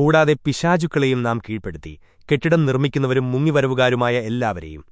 കൂടാതെ പിശാചുക്കളെയും നാം കീഴ്പ്പെടുത്തി. കെട്ടിടം നിർമ്മിക്കുന്നവരും മുങ്ങിവരവുകാരുമായ എല്ലാവരെയും.